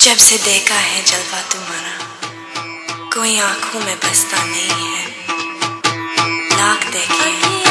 जब से देखा है जलवा तुम्हारा कोई आँखों में बसता नहीं है। लाख देखे